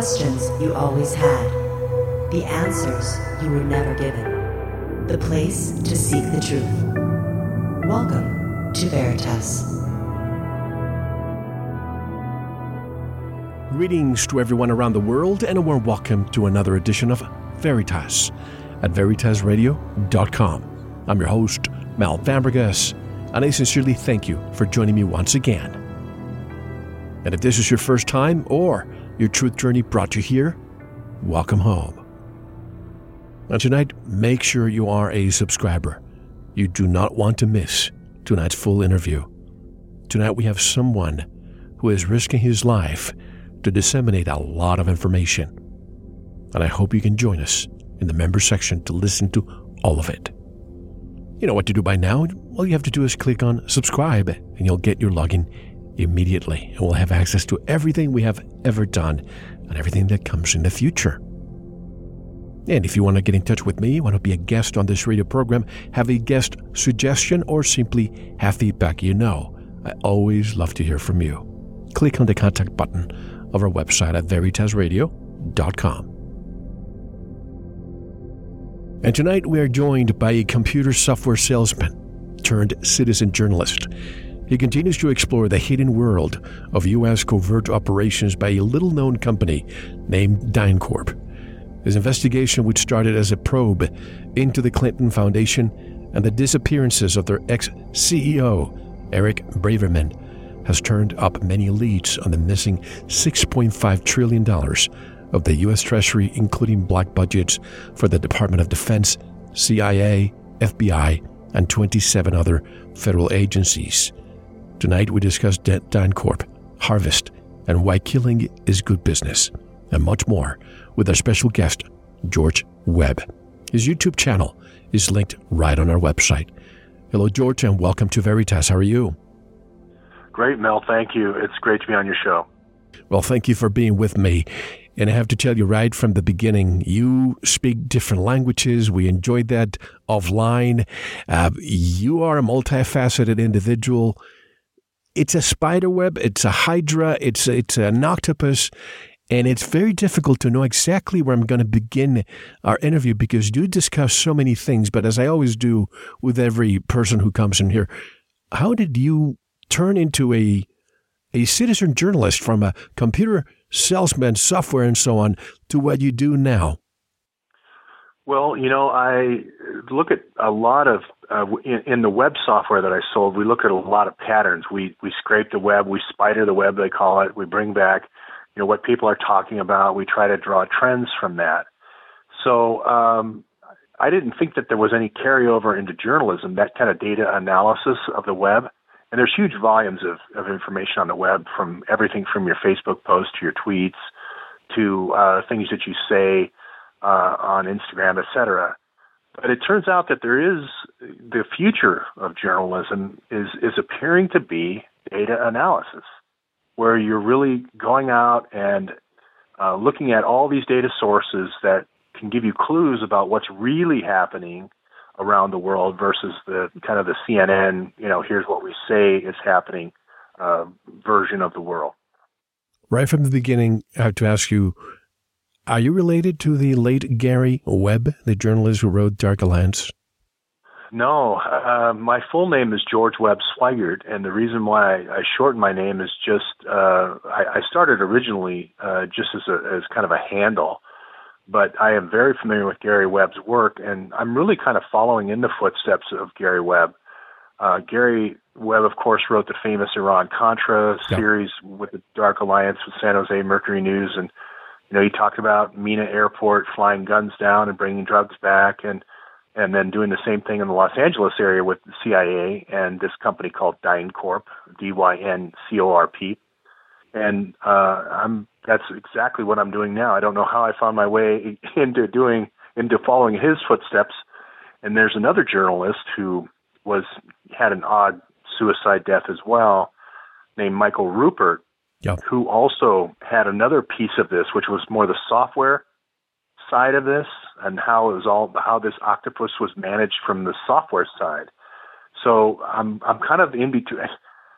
questions you always had, the answers you were never given, the place to seek the truth. Welcome to Veritas. Greetings to everyone around the world, and a warm welcome to another edition of Veritas at veritasradio.com. I'm your host, Mel Fabregas, and I sincerely thank you for joining me once again. And if this is your first time or your truth journey brought you here, welcome home. And tonight, make sure you are a subscriber. You do not want to miss tonight's full interview. Tonight, we have someone who is risking his life to disseminate a lot of information. And I hope you can join us in the member section to listen to all of it. You know what to do by now? All you have to do is click on subscribe and you'll get your login immediately and we'll have access to everything we have ever done and everything that comes in the future. And if you want to get in touch with me, want to be a guest on this radio program, have a guest suggestion, or simply have feedback, you know, I always love to hear from you. Click on the contact button of our website at veritasradio.com. And tonight we are joined by a computer software salesman turned citizen journalist. He continues to explore the hidden world of U.S. covert operations by a little known company named DynCorp. His investigation, which started as a probe into the Clinton Foundation and the disappearances of their ex CEO, Eric Braverman, has turned up many leads on the missing $6.5 trillion of the U.S. Treasury, including black budgets for the Department of Defense, CIA, FBI, and 27 other federal agencies. Tonight we discuss DynCorp, Harvest, and why killing is good business, and much more with our special guest, George Webb. His YouTube channel is linked right on our website. Hello, George, and welcome to Veritas. How are you? Great, Mel. Thank you. It's great to be on your show. Well, thank you for being with me. And I have to tell you right from the beginning, you speak different languages. We enjoyed that offline. Uh, you are a multifaceted individual it's a spider web, it's a hydra, it's it's an octopus, and it's very difficult to know exactly where I'm going to begin our interview because you discuss so many things. But as I always do with every person who comes in here, how did you turn into a a citizen journalist from a computer salesman, software, and so on to what you do now? Well, you know, I look at a lot of uh, in, in the web software that I sold. We look at a lot of patterns. We we scrape the web, we spider the web, they call it. We bring back, you know, what people are talking about. We try to draw trends from that. So um, I didn't think that there was any carryover into journalism. That kind of data analysis of the web, and there's huge volumes of of information on the web, from everything from your Facebook posts to your tweets to uh, things that you say uh, on Instagram, etc. But it turns out that there is the future of journalism is is appearing to be data analysis, where you're really going out and uh, looking at all these data sources that can give you clues about what's really happening around the world versus the kind of the CNN, you know, here's what we say is happening uh, version of the world. Right from the beginning, I have to ask you are you related to the late Gary Webb, the journalist who wrote Dark Alliance? No, uh, my full name is George Webb Swigert, and the reason why I shortened my name is just uh, I, I started originally uh, just as a as kind of a handle, but I am very familiar with Gary Webb's work, and I'm really kind of following in the footsteps of Gary Webb. Uh, Gary Webb, of course, wrote the famous Iran Contra series with the Dark Alliance with San Jose Mercury News, and you know, he talked about Mena Airport flying guns down and bringing drugs back, and and then doing the same thing in the Los Angeles area with the CIA and this company called DynCorp, D-Y-N-C-O-R-P. And uh, I'm that's exactly what I'm doing now. I don't know how I found my way into doing into following his footsteps. And there's another journalist who was had an odd suicide death as well, named Michael Ruppert, yep. who also had another piece of this, which was more the software side of this and how it was all how this octopus was managed from the software side. So I'm I'm kind of in between.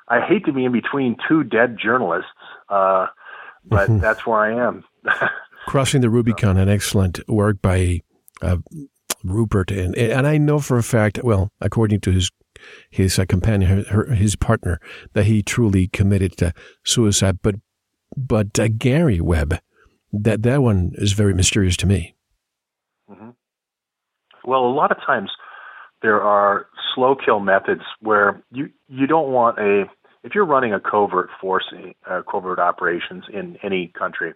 I hate to be in between two dead journalists, uh, but mm-hmm. that's where I am. Crossing the Rubicon, an excellent work by uh, Ruppert, and and I know for a fact, well, according to his his uh, companion, her, his partner, that he truly committed to suicide. But but uh, Gary Webb, that that one is very mysterious to me. Mm-hmm. Well, a lot of times there are slow kill methods where you you don't want a if you're running a covert force, uh, covert operations in any country,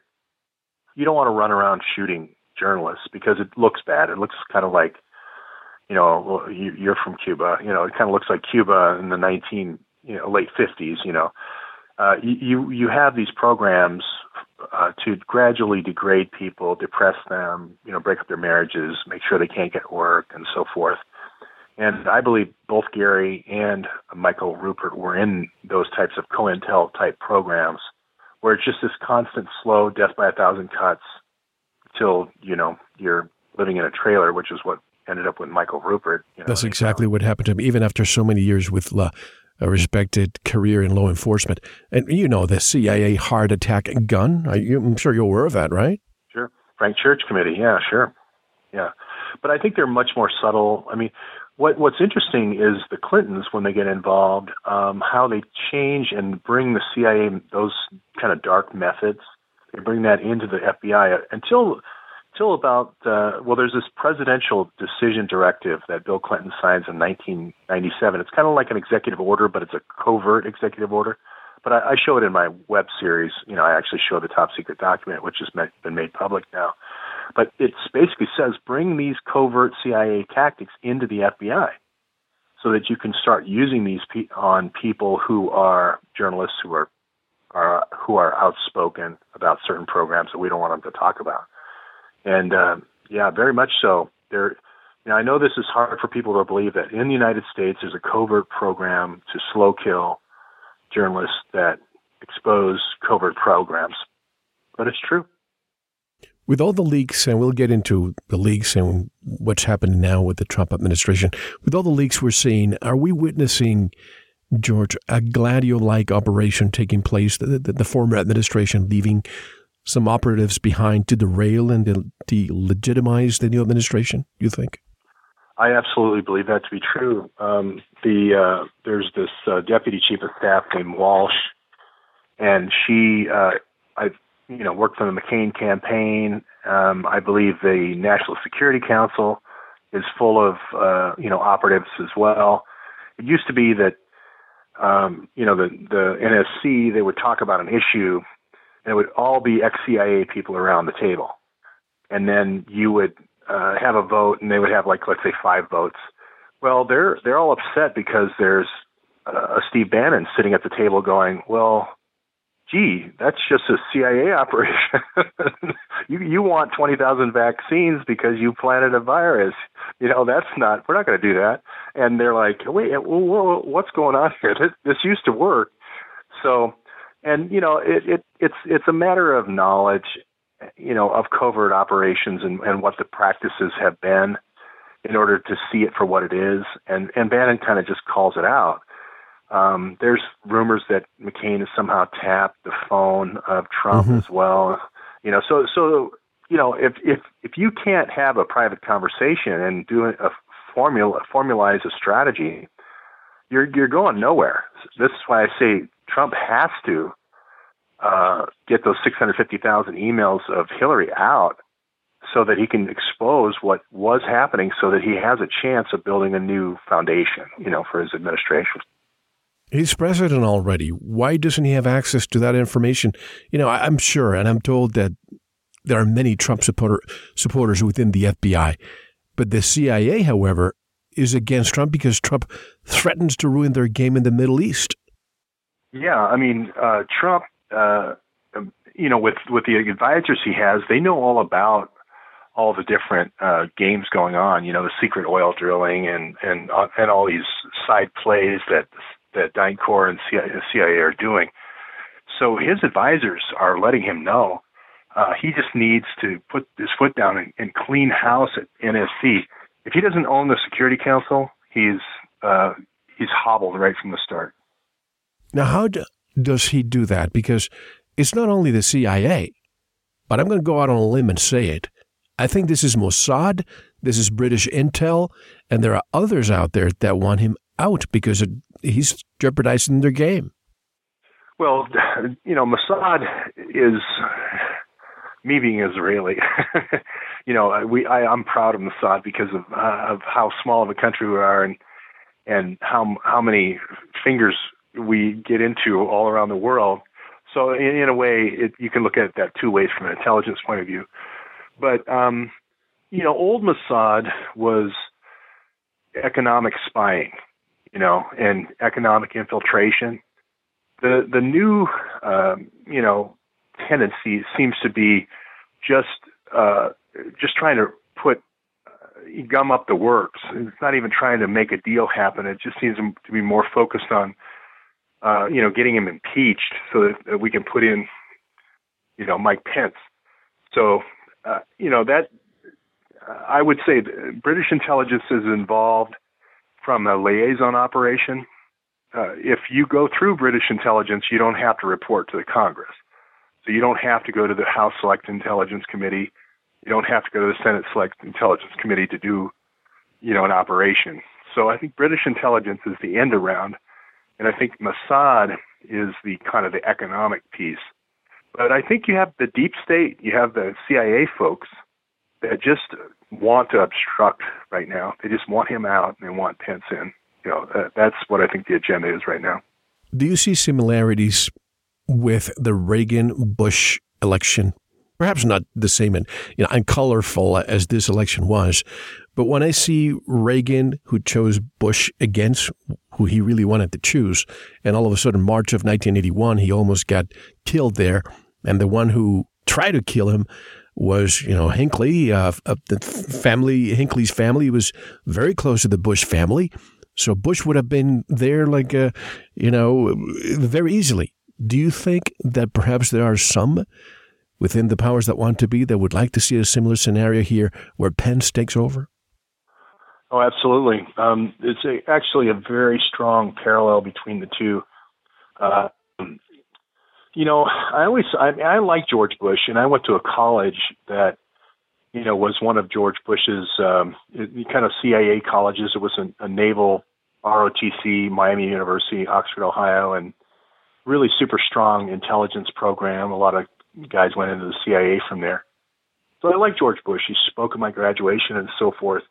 you don't want to run around shooting journalists because it looks bad. It looks kind of like, you know, you're from Cuba. You know, it kind of looks like Cuba in the 19, you know, late 50s. You know, uh, you you have these programs uh, to gradually degrade people, depress them, you know, break up their marriages, make sure they can't get work, and so forth. And I believe both Gary and Michael Ruppert were in those types of COINTEL type programs where it's just this constant slow death by a thousand cuts till, you know, you're living in a trailer, which is what ended up with Michael Ruppert. You know, That's exactly what happened to him, even after so many years with La, a respected career in law enforcement. And you know, the CIA heart attack gun, I'm sure you're aware of that, right? Sure. Frank Church Committee, yeah, sure. Yeah. But I think they're much more subtle. I mean, what what's interesting is the Clintons when they get involved, um, how they change and bring the CIA those kind of dark methods. They bring that into the FBI until until about uh, well, there's this presidential decision directive that Bill Clinton signs in 1997. It's kind of like an executive order, but it's a covert executive order. But I, I show it in my web series. You know, I actually show the top secret document, which has been made public now. But it basically says bring these covert CIA tactics into the FBI so that you can start using these pe- on people who are journalists who are, are who are outspoken about certain programs that we don't want them to talk about. And uh, yeah, very much so. There, I know this is hard for people to believe that in the United States there's a covert program to slow kill journalists that expose covert programs, but it's true with all the leaks, and we'll get into the leaks and what's happening now with the Trump administration, with all the leaks we're seeing, are we witnessing, George, a Gladio like operation taking place, the, the, the, former administration leaving some operatives behind to derail and de- delegitimize the new administration, you think? I absolutely believe that to be true. Um, the uh, there's this uh, deputy chief of staff named Walsh, and she uh, I you know, worked for the McCain campaign. Um, I believe the National Security Council is full of, uh, you know, operatives as well. It used to be that, um, you know, the, the NSC, they would talk about an issue and it would all be ex-CIA people around the table. And then you would uh, have a vote and they would have like, let's say five votes. Well, they're, they're all upset because there's uh, a Steve Bannon sitting at the table going, well, gee, that's just a CIA operation. you you want twenty thousand vaccines because you planted a virus. You know that's not. We're not going to do that. And they're like, wait, what's going on here? This, this used to work. So, and you know, it, it it's it's a matter of knowledge, you know, of covert operations and and what the practices have been in order to see it for what it is. And and Bannon kind of just calls it out um, there's rumors that McCain has somehow tapped the phone of Trump mm-hmm. as well. You know, so so you know, if if if you can't have a private conversation and do a formula formalize a strategy, you're you're going nowhere. This is why I say Trump has to uh, get those 650,000 emails of Hillary out so that he can expose what was happening so that he has a chance of building a new foundation, you know, for his administration. He's president already. Why doesn't he have access to that information? You know, I'm sure, and I'm told that there are many Trump supporter, supporters within the FBI. But the CIA, however, is against Trump because Trump threatens to ruin their game in the Middle East. Yeah, I mean, uh, Trump, uh, you know, with with the advisors he has, they know all about all the different uh, games going on. You know, the secret oil drilling and and uh, and all these side plays that that DynCorp and CIA are doing. So his advisors are letting him know uh, he just needs to put his foot down and, and clean house at NSC. If he doesn't own the Security Council, he's uh, he's hobbled right from the start. Now, how do, does he do that? Because it's not only the CIA, but I'm going to go out on a limb and say it. I think this is Mossad, this is British intel, and there are others out there that want him out because it, he's jeopardizing their game. Well, you know, Mossad is me being Israeli. you know, we I, I'm proud of Mossad because of uh, of how small of a country we are and and how how many fingers we get into all around the world. So in, in a way, it, you can look at that two ways from an intelligence point of view. But um, you know, old Mossad was economic spying, you know, and economic infiltration. The the new uh, you know tendency seems to be just uh, just trying to put uh, gum up the works. It's not even trying to make a deal happen. It just seems to be more focused on uh, you know getting him impeached so that, we can put in you know Mike Pence. So uh, you know that I would say British intelligence is involved from a liaison operation. Uh, if you go through British intelligence, you don't have to report to the Congress. So you don't have to go to the House Select Intelligence Committee. You don't have to go to the Senate Select Intelligence Committee to do, you know, an operation. So I think British intelligence is the end around, and I think Mossad is the kind of the economic piece. But I think you have the deep state, you have the CIA folks that just want to obstruct right now. They just want him out and they want Pence in. You know, that, that's what I think the agenda is right now. Do you see similarities with the Reagan Bush election? Perhaps not the same and you know and colorful as this election was, but when I see Reagan, who chose Bush against who he really wanted to choose, and all of a sudden March of 1981 he almost got killed there, and the one who tried to kill him was, you know, Hinckley. Uh, the family, Hinckley's family was very close to the Bush family. So Bush would have been there, like, uh, you know, very easily. Do you think that perhaps there are some within the powers that want to be that would like to see a similar scenario here where Pence takes over? Oh, absolutely. Um, it's a, actually a very strong parallel between the two. Uh, you know, I always I, I like George Bush, and I went to a college that you know was one of George Bush's um, kind of CIA colleges. It was a naval ROTC, Miami University, Oxford, Ohio, and really super strong intelligence program. A lot of guys went into the CIA from there. So I like George Bush. He spoke at my graduation and so forth.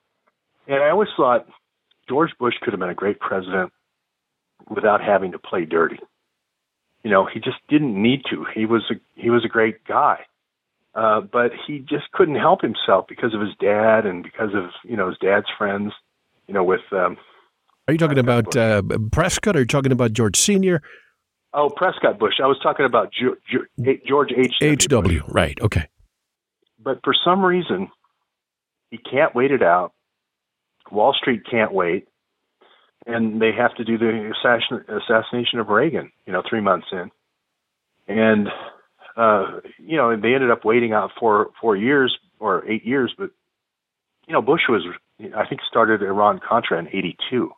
And I always thought George Bush could have been a great president without having to play dirty you know, he just didn't need to. He was a he was a great guy. Uh, but he just couldn't help himself because of his dad and because of you know his dad's friends. You know, with um, are you talking about uh, Prescott? Or are you talking about George Senior? Oh, Prescott Bush. I was talking about George H. H. W. Right. Okay. But for some reason, he can't wait it out. Wall Street can't wait and they have to do the assassination of Reagan, you know, three months in. And, uh, you know, they ended up waiting out four, four years or eight years, but, you know, Bush was, I think, started Iran Contra in 82.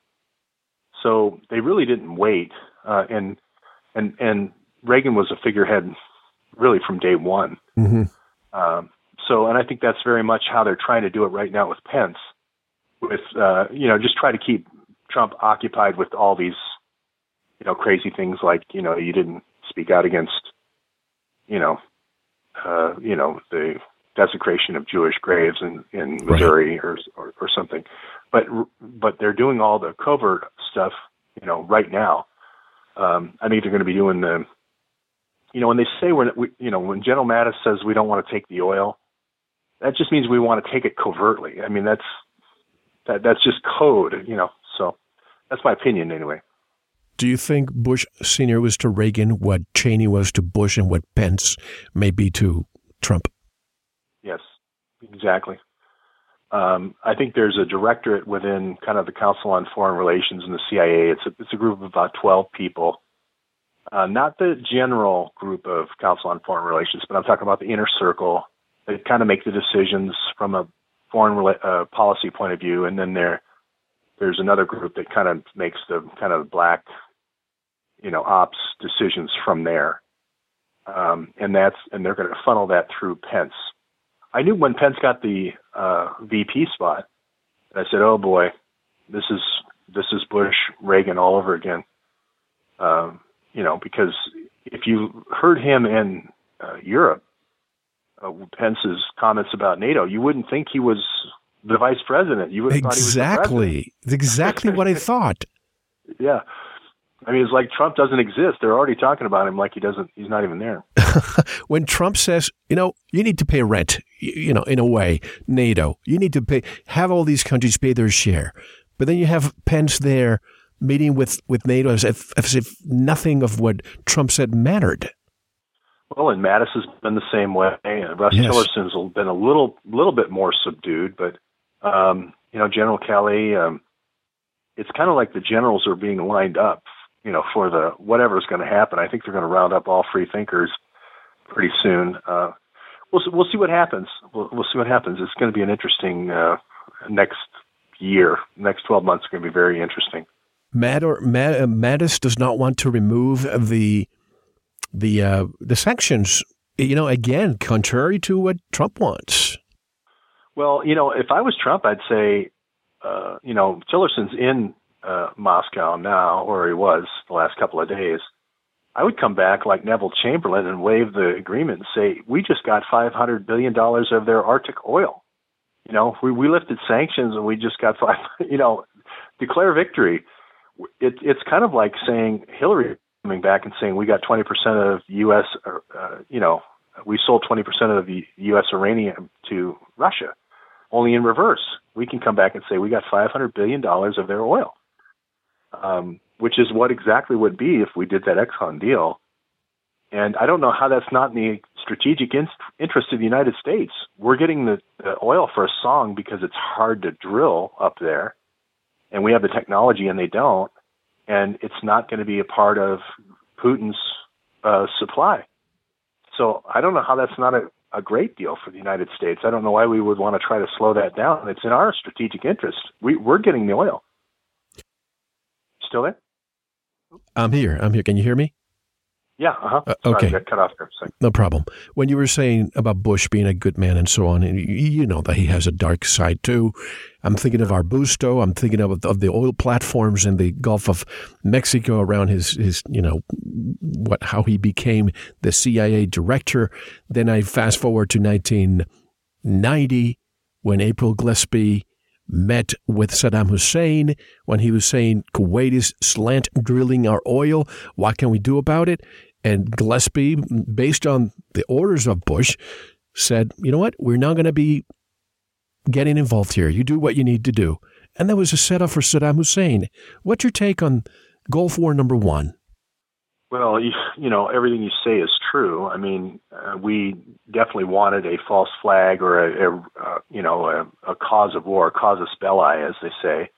So they really didn't wait. Uh, and, and, and Reagan was a figurehead really from day one. Mm-hmm. Um, so, and I think that's very much how they're trying to do it right now with Pence, with uh, you know just try to keep Trump occupied with all these, you know, crazy things like, you know, you didn't speak out against, you know, uh, you know, the desecration of Jewish graves in in Missouri right. or, or or something. But but they're doing all the covert stuff, you know, right now. Um, I think they're going to be doing the, you know, when they say we're, we, you know, when General Mattis says we don't want to take the oil, that just means we want to take it covertly. I mean, that's that that's just code, you know. So that's my opinion, anyway. Do you think Bush Senior was to Reagan what Cheney was to Bush and what Pence may be to Trump? Yes, exactly. Um, I think there's a directorate within kind of the Council on Foreign Relations in the CIA. It's a, it's a group of about 12 people. Uh, not the general group of Council on Foreign Relations, but I'm talking about the inner circle. that kind of make the decisions from a foreign uh, policy point of view, and then there there's another group that kind of makes the kind of black, you know, ops decisions from there. um, and that's and they're going to funnel that through Pence. I knew when Pence got the uh, VP spot, I said, "Oh boy, this is this is Bush Reagan all over again." Um, you know, because if you heard him in uh, Europe, uh, Pence's comments about NATO, you wouldn't think he was the vice president. You would exactly exactly what I thought. Yeah, I mean, it's like Trump doesn't exist. They're already talking about him like he doesn't. He's not even there. when Trump says, you know, you need to pay rent, you know, in a way, NATO, you need to pay, have all these countries pay their share, but then you have Pence there meeting with with NATO as if, as if nothing of what Trump said mattered. Well, and Mattis has been the same way. And Russ yes. Tillerson's been a little little bit more subdued, but um, you know, General Kelly. Um, it's kind of like the generals are being lined up, you know, for the whatever's going to happen. I think they're going to round up all free thinkers pretty soon. Uh, we'll we'll see what happens. We'll, we'll see what happens. It's going to be an interesting uh, next year. Next twelve months are going to be very interesting. Matt or Matt, uh, Mattis does not want to remove the the uh, the sanctions. You know, again, contrary to what Trump wants. Well, you know, if I was Trump, I'd say, uh, you know, Tillerson's in uh, Moscow now, or he was the last couple of days. I would come back like Neville Chamberlain and wave the agreement and say, we just got $500 billion of their Arctic oil. You know, we, we lifted sanctions and we just got five, you know, declare victory. It, it's kind of like saying Hillary coming back and saying we got 20% of U.S. Uh, you know, we sold 20% of the U.S. uranium to Russia. Only in reverse, we can come back and say we got 500 billion dollars of their oil, um, which is what exactly would be if we did that Exxon deal. And I don't know how that's not in the strategic in- interest of the United States. We're getting the, the oil for a song because it's hard to drill up there, and we have the technology and they don't and it's not going to be a part of Putin's uh, supply. So I don't know how that's not a, a great deal for the United States. I don't know why we would want to try to slow that down. It's in our strategic interest. We, we're getting the oil. Still there? I'm here. I'm here. Can you hear me? Yeah. Uh-huh. Uh, okay. Sorry, cut off there. No problem. When you were saying about Bush being a good man and so on, and you know that he has a dark side too. I'm thinking of Arbusto. I'm thinking of, of the oil platforms in the Gulf of Mexico around his, his, you know, what, how he became the CIA director. Then I fast forward to 1990 when April Gillespie met with Saddam Hussein when he was saying Kuwait is slant drilling our oil. What can we do about it? And Gillespie, based on the orders of Bush, said, you know what? We're not going to be getting involved here. You do what you need to do. And that was a setup for Saddam Hussein. What's your take on Gulf War number one? Well, you, you know, everything you say is true. I mean, uh, we definitely wanted a false flag or a, a uh, you know, a, a cause of war, cause casus belli, as they say,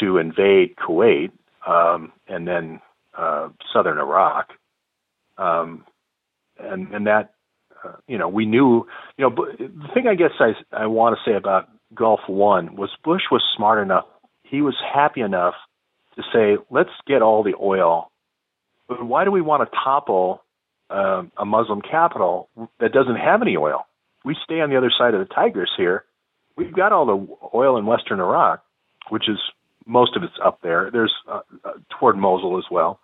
to invade Kuwait um, and then uh, southern Iraq. Um, and and that uh, you know we knew you know but the thing I guess I I want to say about Gulf One was Bush was smart enough he was happy enough to say let's get all the oil but why do we want to topple uh, a Muslim capital that doesn't have any oil we stay on the other side of the Tigris here we've got all the oil in western Iraq which is most of it's up there there's uh, uh, toward Mosul as well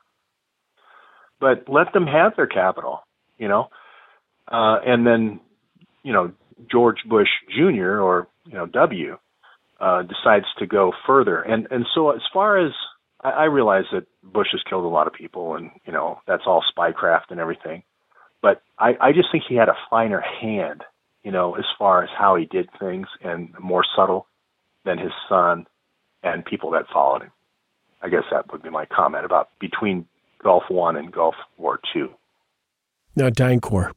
but let them have their capital, you know. Uh, and then, you know, George Bush Jr. or you know W. Uh, decides to go further, and and so as far as I, I realize that Bush has killed a lot of people, and you know that's all spycraft and everything, but I, I just think he had a finer hand, you know, as far as how he did things, and more subtle than his son and people that followed him. I guess that would be my comment about between Gulf One and Gulf War Two. Now, DynCorp,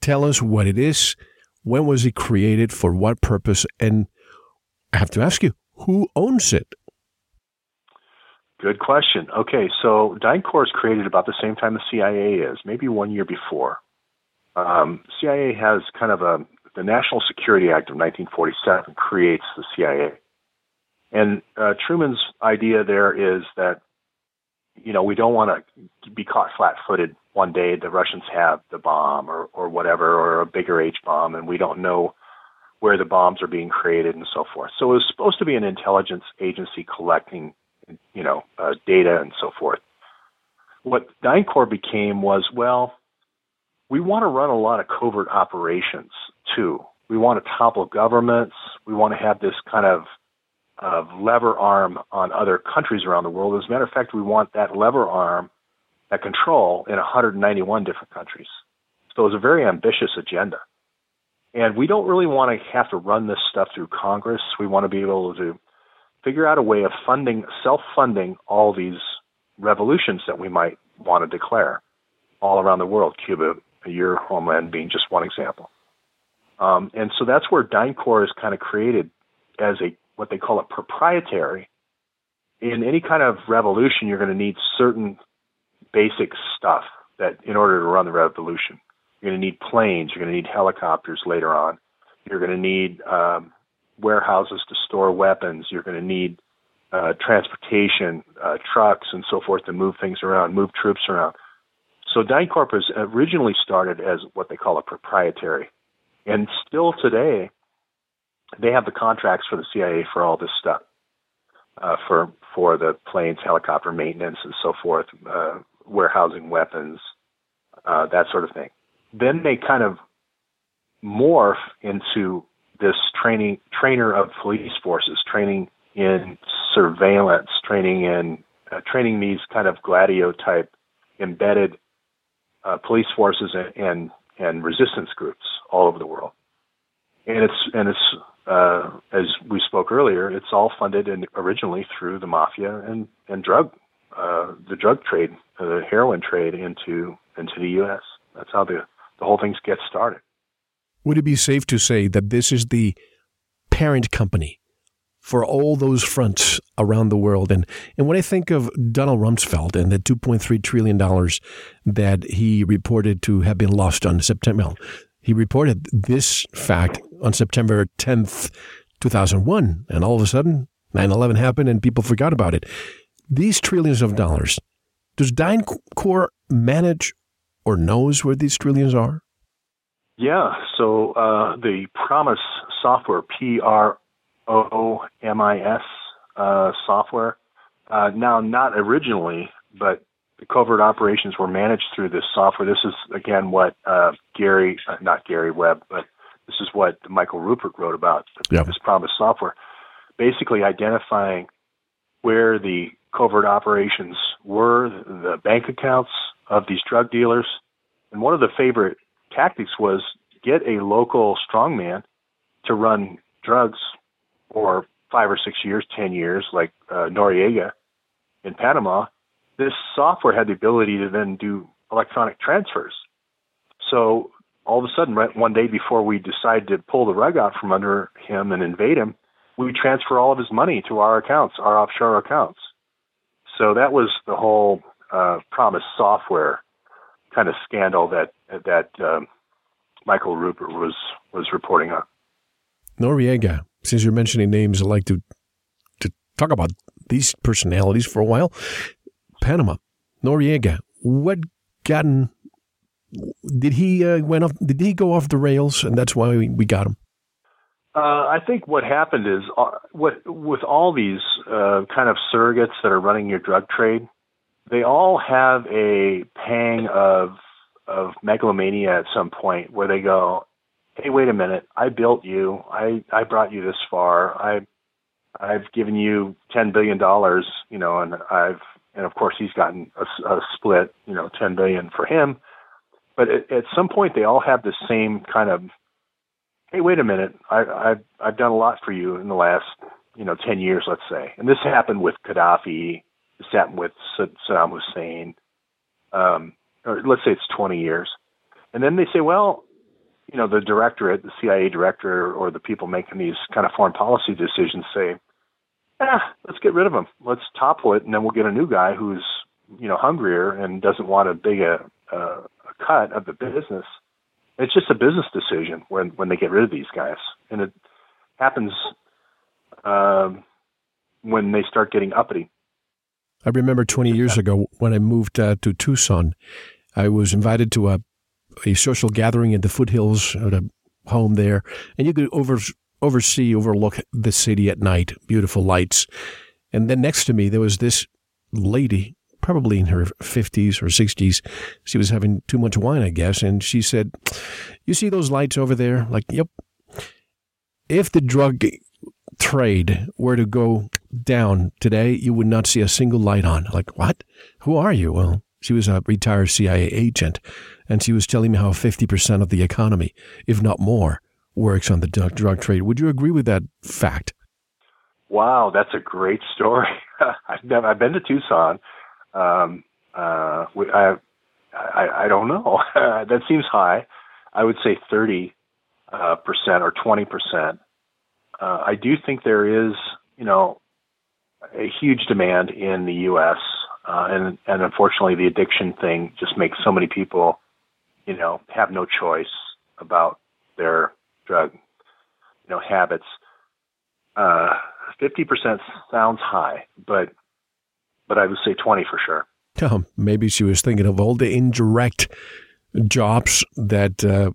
tell us what it is. When was it created? For what purpose? And I have to ask you, who owns it? Good question. Okay, so DynCorp is created about the same time the CIA is, maybe one year before. Um, CIA has kind of a the National Security Act of 1947 creates the CIA, and uh, Truman's idea there is that you know, we don't want to be caught flat-footed one day the Russians have the bomb or, or whatever, or a bigger H bomb, and we don't know where the bombs are being created and so forth. So it was supposed to be an intelligence agency collecting, you know, uh, data and so forth. What DynCorp became was, well, we want to run a lot of covert operations too. We want to topple governments. We want to have this kind of of lever arm on other countries around the world. As a matter of fact, we want that lever arm, that control, in 191 different countries. So it was a very ambitious agenda. And we don't really want to have to run this stuff through Congress. We want to be able to figure out a way of funding, self funding all these revolutions that we might want to declare all around the world, Cuba, your homeland being just one example. Um, and so that's where DynCorp is kind of created as a what they call a proprietary. In any kind of revolution, you're going to need certain basic stuff that in order to run the revolution. You're going to need planes. You're going to need helicopters later on. You're going to need um, warehouses to store weapons. You're going to need uh, transportation, uh, trucks, and so forth to move things around, move troops around. So DynCorp was originally started as what they call a proprietary, and still today, they have the contracts for the CIA for all this stuff, uh, for for the planes, helicopter maintenance, and so forth, uh, warehousing weapons, uh, that sort of thing. Then they kind of morph into this training trainer of police forces, training in surveillance, training in uh, training these kind of gladio type embedded uh, police forces and, and and resistance groups all over the world. And it's and it's uh, as we spoke earlier, it's all funded and originally through the mafia and and drug uh, the drug trade, uh, the heroin trade into into the U.S. That's how the the whole thing gets started. Would it be safe to say that this is the parent company for all those fronts around the world. And and when I think of Donald Rumsfeld and the 2.3 trillion dollars that he reported to have been lost on September, he reported this fact on September 10th, 2001, and all of a sudden 9/11 happened and people forgot about it. These trillions of dollars, does DynCorp manage or knows where these trillions are? Yeah, so uh, the PROMIS software, P R OMIS uh, software. Uh, now, not originally, but the covert operations were managed through this software. This is again what uh, Gary, uh, not Gary Webb, but this is what Michael Ruppert wrote about yep. this PROMIS software. Basically, identifying where the covert operations were, the bank accounts of these drug dealers, and one of the favorite tactics was get a local strongman to run drugs for five or six years, ten years, like uh, Noriega in Panama, this software had the ability to then do electronic transfers. So all of a sudden, right one day before we decide to pull the rug out from under him and invade him, we transfer all of his money to our accounts, our offshore accounts. So that was the whole uh, PROMIS software kind of scandal that that um, Michael Ruppert was was reporting on. Noriega since you're mentioning names, I'd like to to talk about these personalities for a while. Panama, Noriega, what gotten did he uh, went off? Did he go off the rails, and that's why we, we got him? Uh, I think what happened is uh, what with all these uh, kind of surrogates that are running your drug trade, they all have a pang of of megalomania at some point where they go, hey, wait a minute, I built you, I I brought you this far, I I've given you ten billion dollars, you know, and I've and of course he's gotten a, a split, you know, ten billion for him. But at, at some point, they all have the same kind of, hey, wait a minute, I, I've I've done a lot for you in the last, you know, ten years, let's say. And this happened with Gaddafi. Happened with Saddam Hussein. Um, or let's say it's 20 years. And then they say, well, you know, the directorate, the CIA director, or the people making these kind of foreign policy decisions say, "Ah, let's get rid of him. Let's topple it, and then we'll get a new guy who's, you know, hungrier and doesn't want a big a, a, a cut of the business." It's just a business decision when when they get rid of these guys, and it happens um, when they start getting uppity. I remember 20 years ago when I moved uh, to Tucson I was invited to a a social gathering in the foothills at a home there, and you could over oversee, overlook the city at night, beautiful lights. And then next to me, there was this lady, probably in her 50s or 60s. She was having too much wine, I guess. And she said, You see those lights over there? Like, yep. If the drug trade were to go down today, you would not see a single light on. Like, what? Who are you? Well, she was a retired CIA agent, and she was telling me how 50% of the economy, if not more, works on the drug trade. Would you agree with that fact? Wow, that's a great story. I've never, I've been to Tucson. Um, uh, I, I, I don't know. that seems high. I would say 30 uh, percent or 20 percent. Uh, I do think there is, you know, a huge demand in the U.S. Uh, and and unfortunately, the addiction thing just makes so many people, you know, have no choice about their drug, you know, habits. Uh, fifty percent sounds high, but but I would say twenty for sure. Oh, maybe she was thinking of all the indirect jobs that uh,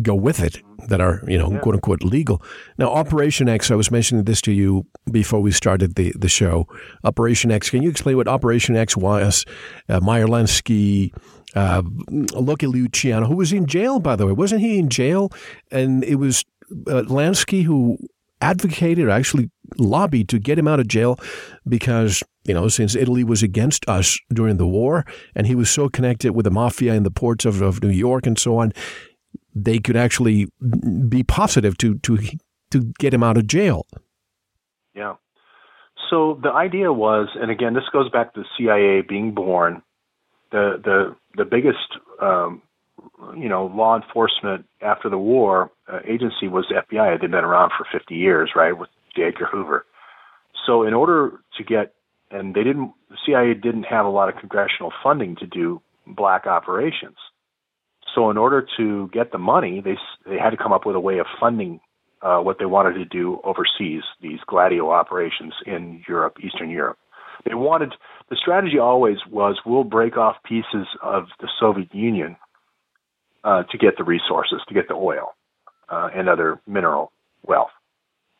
go with it that are, you know, yeah. quote unquote legal. Now, Operation X, I was mentioning this to you before we started the, the show. Operation X, can you explain what Operation X was? Uh, Meyer Lansky, uh, Lucky Luciano, who was in jail, by the way. Wasn't he in jail? And it was uh, Lansky who advocated or actually lobbied to get him out of jail because, you know, since Italy was against us during the war and he was so connected with the mafia in the ports of, of New York and so on, they could actually be positive to, to, to get him out of jail. Yeah. So the idea was, and again, this goes back to the CIA being born the the the biggest um, you know law enforcement after the war uh, agency was the FBI. They've been around for 50 years, right, with J. Edgar Hoover. So in order to get and they didn't the CIA didn't have a lot of congressional funding to do black operations. So in order to get the money, they they had to come up with a way of funding uh, what they wanted to do overseas, these Gladio operations in Europe, Eastern Europe. They wanted the strategy always was we'll break off pieces of the Soviet Union uh, to get the resources, to get the oil uh, and other mineral wealth.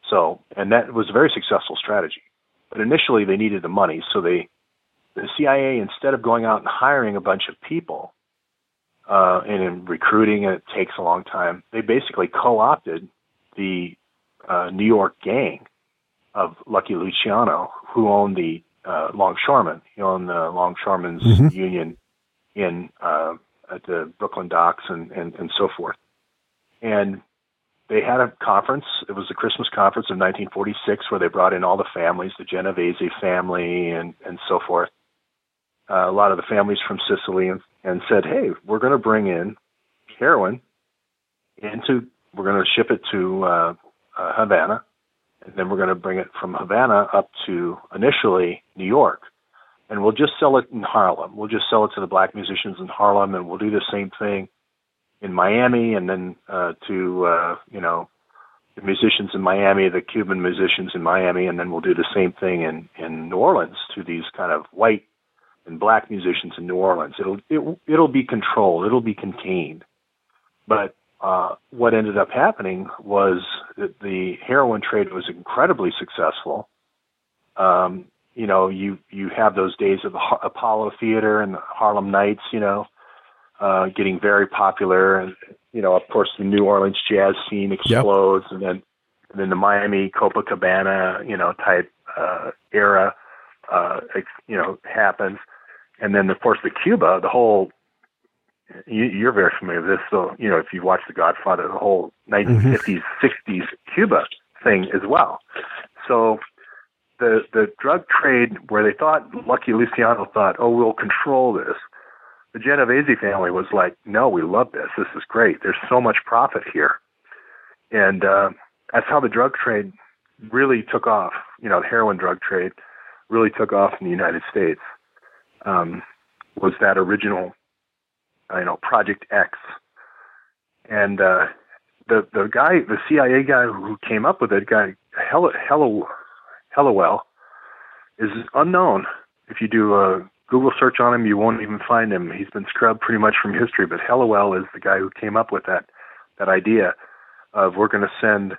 So, and that was a very successful strategy. But initially, they needed the money, so they, the CIA, instead of going out and hiring a bunch of people, uh, and in recruiting, and it takes a long time, they basically co-opted the uh, New York gang of Lucky Luciano, who owned the uh, longshoremen. He owned the longshoremen's mm-hmm. union in uh, at the Brooklyn docks and, and and so forth. And they had a conference. It was the Christmas conference of 1946, where they brought in all the families, the Genovese family, and and so forth. Uh, a lot of the families from Sicily, and, and said, "Hey, we're going to bring in heroin into. We're going to ship it to uh, uh, Havana, and then we're going to bring it from Havana up to initially New York. And we'll just sell it in Harlem. We'll just sell it to the black musicians in Harlem, and we'll do the same thing in Miami, and then uh, to uh, you know the musicians in Miami, the Cuban musicians in Miami, and then we'll do the same thing in in New Orleans to these kind of white and black musicians in New Orleans. It'll it, it'll be controlled. It'll be contained. But uh, what ended up happening was that the heroin trade was incredibly successful. Um, you know, you you have those days of the Apollo Theater and the Harlem Nights, you know, uh, getting very popular, and you know, of course, the New Orleans jazz scene explodes, yep. and then and then the Miami Copacabana, you know, type uh, era, uh, you know, happens, and then of course the Cuba, the whole you, you're very familiar with this. So, you know, if you watch The Godfather, the whole 1950s, mm-hmm. 60s Cuba thing as well. So, the the drug trade where they thought Lucky Luciano thought, oh, we'll control this. The Genovese family was like, no, we love this. This is great. There's so much profit here, and uh, that's how the drug trade really took off. You know, the heroin drug trade really took off in the United States. Um, was that original you know Project X, and uh, the the guy, the CIA guy who came up with it, guy Hello Hello Helliwell, is unknown if you do a Google search on him, you won't even find him. He's been scrubbed pretty much from history. But Helliwell is the guy who came up with that that idea of we're going to send,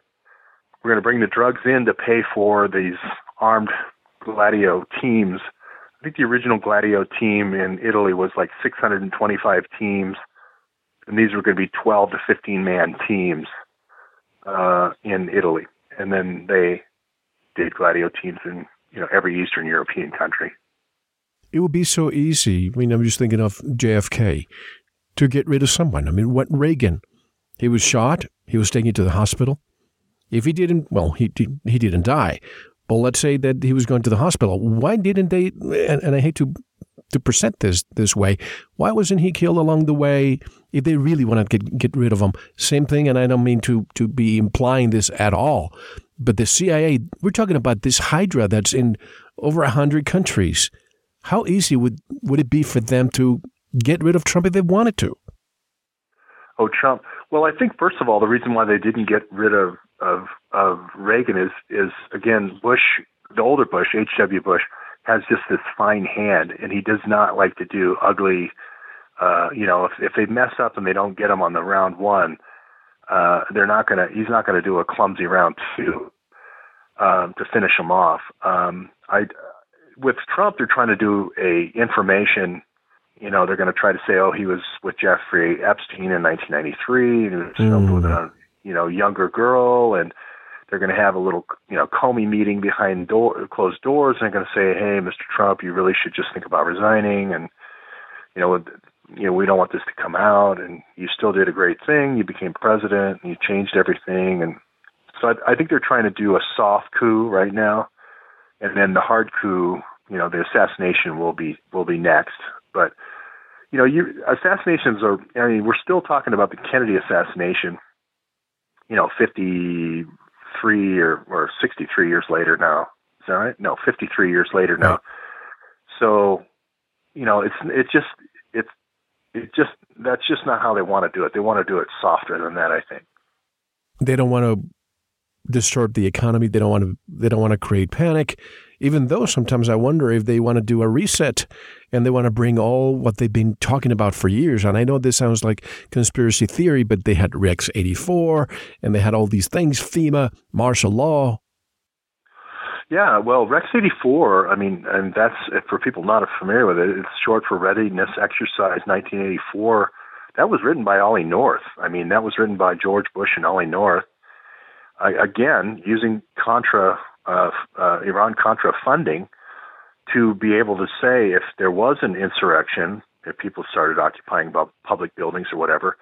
we're going to bring the drugs in to pay for these armed Gladio teams. I think the original Gladio team in Italy was like 625 teams, and these were going to be 12 to 15 man teams uh, in Italy, and then they did Gladio teams in you know every Eastern European country. It would be so easy. I mean, I'm just thinking of JFK to get rid of someone. I mean, what Reagan? He was shot. He was taken to the hospital. If he didn't, well, he he didn't die. But let's say that he was going to the hospital. Why didn't they? And, and I hate to to present this this way. Why wasn't he killed along the way? If they really want to get get rid of him, same thing. And I don't mean to to be implying this at all. But the CIA, we're talking about this Hydra that's in over a hundred countries. How easy would would it be for them to get rid of Trump if they wanted to? Oh, Trump. Well, I think first of all, the reason why they didn't get rid of of of Reagan is is again Bush, the older Bush, H. W. Bush, has just this fine hand, and he does not like to do ugly. Uh, you know, if if they mess up and they don't get him on the round one, uh, they're not gonna. He's not gonna do a clumsy round two um, to finish him off. Um, I with Trump, they're trying to do a information. You know, they're going to try to say, oh, he was with Jeffrey Epstein in 1993, and he was mm. with a you know younger girl, and they're going to have a little, you know, Comey meeting behind door, closed doors, and they're going to say, "Hey, Mr. Trump, you really should just think about resigning." And you know, you know, we don't want this to come out. And you still did a great thing. You became president, and you changed everything. And so I, I think they're trying to do a soft coup right now, and then the hard coup, you know, the assassination will be will be next. But you know, you assassinations are. I mean, we're still talking about the Kennedy assassination. You know, 50, 53 or, or 63 years later now. Is that right? No, 53 years later now. Right. So, you know, it's it's just it's it just that's just not how they want to do it. They want to do it softer than that. I think they don't want to disturb the economy. They don't want to. They don't want to create panic even though sometimes I wonder if they want to do a reset and they want to bring all what they've been talking about for years. And I know this sounds like conspiracy theory, but they had Rex 84 and they had all these things, FEMA, martial law. Yeah, well, Rex 84, I mean, and that's for people not familiar with it, it's short for Readiness Exercise 1984. That was written by Ollie North. I mean, that was written by George Bush and Ollie North. I, again, using Contra uh, uh, Iran Contra funding to be able to say if there was an insurrection, if people started occupying public buildings or whatever,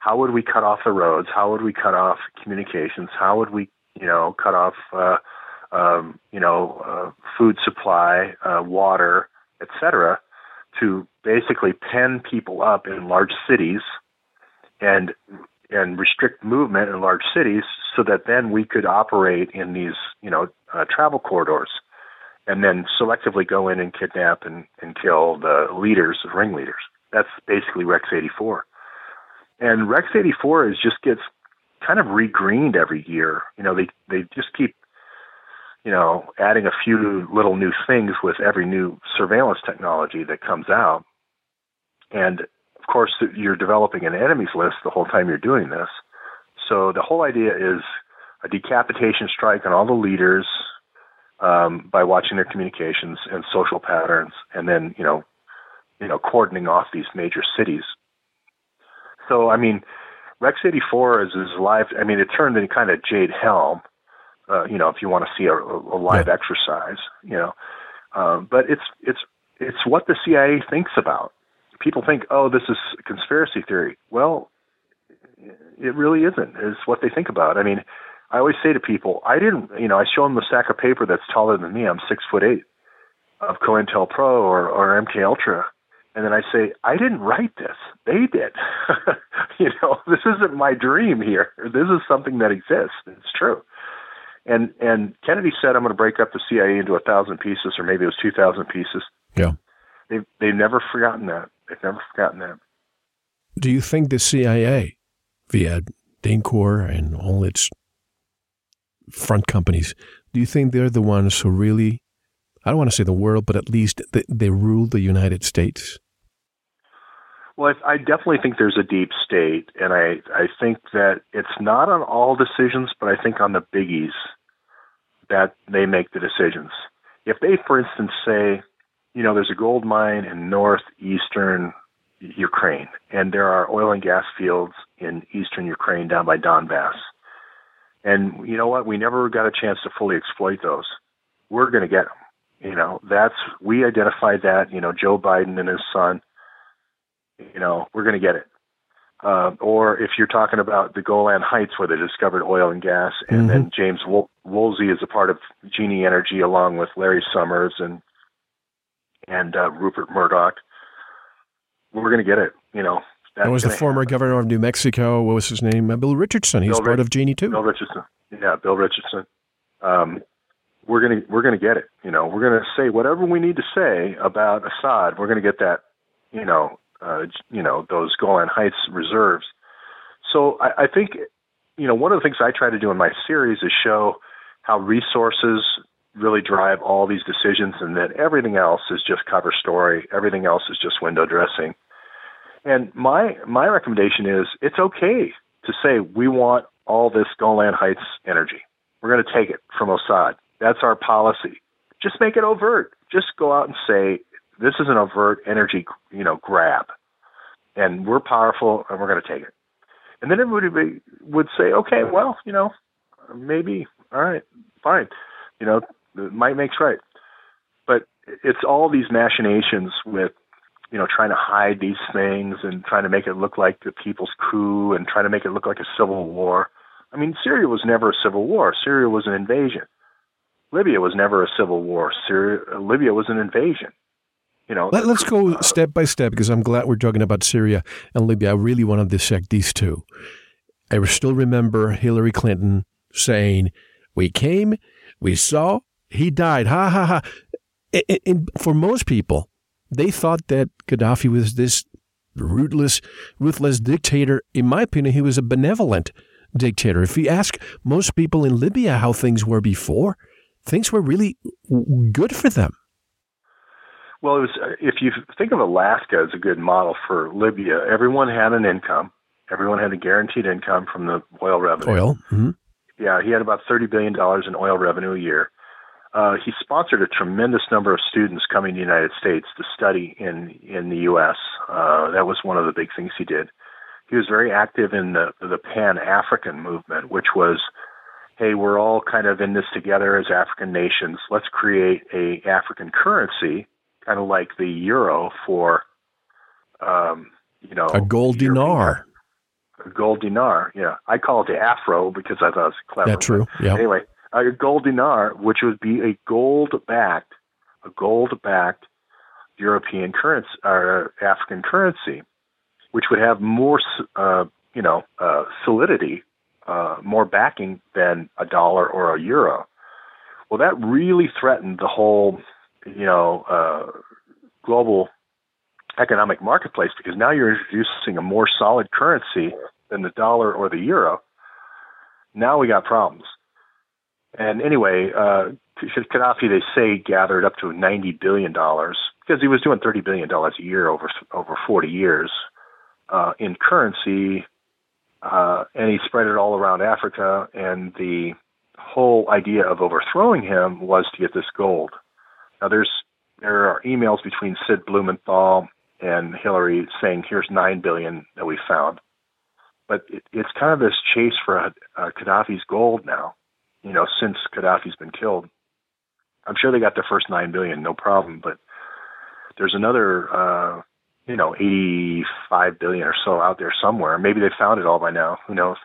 how would we cut off the roads? How would we cut off communications? How would we, you know, cut off, uh, um, you know, uh, food supply, uh, water, etc., to basically pen people up in large cities and and restrict movement in large cities so that then we could operate in these, you know, uh, travel corridors and then selectively go in and kidnap and, and kill the leaders, the ringleaders. That's basically Rex 84. And Rex 84 is just gets kind of regreened every year. You know, they they just keep you know adding a few little new things with every new surveillance technology that comes out. And of course, you're developing an enemies list the whole time you're doing this. So the whole idea is a decapitation strike on all the leaders um, by watching their communications and social patterns, and then you know, you know, cordoning off these major cities. So I mean, Rex 84 is is live. I mean, it turned into kind of Jade Helm. Uh, you know, if you want to see a, a live yeah. exercise, you know, um, but it's it's it's what the CIA thinks about. People think, oh, this is conspiracy theory. Well, it really isn't. It's what they think about. I mean, I always say to people, I didn't, you know, I show them a stack of paper that's taller than me. I'm six foot eight of COINTELPRO or, or MK Ultra. And then I say, I didn't write this. They did. you know, this isn't my dream here. This is something that exists. It's true. And and Kennedy said, I'm going to break up the CIA into a thousand pieces, or maybe it was two thousand pieces. Yeah. They've they've never forgotten that. They've never forgotten that. Do you think the CIA, via DynCorp and all its front companies, do you think they're the ones who really I don't want to say the world, but at least they, they rule the United States? Well, I, I definitely think there's a deep state, and I I think that it's not on all decisions, but I think on the biggies that they make the decisions. If they, for instance, say, you know, there's a gold mine in northeastern Ukraine, and there are oil and gas fields in eastern Ukraine down by Donbass. And you know what? We never got a chance to fully exploit those. We're going to get them. You know, that's we identified that. You know, Joe Biden and his son. You know, we're going to get it. Uh, or if you're talking about the Golan Heights where they discovered oil and gas, and mm-hmm. then James Woolsey is a part of Genie Energy along with Larry Summers and and uh, Rupert Murdoch. We're going to get it. You know, that was the former happen. governor of New Mexico. What was his name? Uh, Bill Richardson. He's Bill part Rich- of Genie too. Bill Richardson. Yeah, Bill Richardson. Um, we're gonna we're gonna get it. You know, we're gonna say whatever we need to say about Assad. We're gonna get that. You know, uh, you know those Golan Heights reserves. So I, I think, you know, one of the things I try to do in my series is show how resources really drive all these decisions, and that everything else is just cover story. Everything else is just window dressing. And my my recommendation is it's okay to say we want all this Golan Heights energy. We're going to take it from Assad. That's our policy. Just make it overt. Just go out and say this is an overt energy, you know, grab, and we're powerful, and we're going to take it. And then everybody would say, okay, well, you know, maybe, all right, fine, you know, might makes right. But it's all these machinations with you know, trying to hide these things and trying to make it look like the people's coup and trying to make it look like a civil war. I mean, Syria was never a civil war. Syria was an invasion. Libya was never a civil war. Syria, Libya was an invasion. You know, Let, us go uh, step by step because I'm glad we're talking about Syria and Libya. I really want to dissect these two. I still remember Hillary Clinton saying, "We came, we saw, he died." Ha ha ha. And, and for most people, they thought that Gaddafi was this ruthless, ruthless dictator. In my opinion, he was a benevolent dictator. If you ask most people in Libya how things were before, things were really good for them. Well, it was, if you think of Alaska as a good model for Libya, everyone had an income. Everyone had a guaranteed income from the oil revenue. Oil. Mm-hmm. Yeah, he had about $30 billion in oil revenue a year uh, he sponsored a tremendous number of students coming to the United States to study in in the U.S. Uh, that was one of the big things he did. He was very active in the the Pan African movement, which was, hey, we're all kind of in this together as African nations. Let's create a African currency, kind of like the euro for, um, you know, a gold dinar. A gold dinar, yeah. I call it the afro because I thought it was clever. That's true. Yeah. Anyway, a gold dinar, which would be a gold backed, a gold backed European currency or African currency, which would have more, uh, you know, uh, solidity, uh, more backing than a dollar or a euro. Well, that really threatened the whole, you know, uh, global economic marketplace because now you're introducing a more solid currency than the dollar or the euro. Now we got problems. And anyway, uh, Gaddafi, they say, gathered up to ninety billion dollars because he was doing thirty billion dollars a year over over forty years uh, in currency, uh, and he spread it all around Africa. And the whole idea of overthrowing him was to get this gold. Now, there's there are emails between Sid Blumenthal and Hillary saying, "Here's nine billion that we found," but it, it's kind of this chase for uh, Gaddafi's gold now you know, since Gaddafi's been killed. I'm sure they got their first nine billion, no problem. But there's another, uh, you know, 85 billion or so out there somewhere. Maybe they found it all by now. Who knows?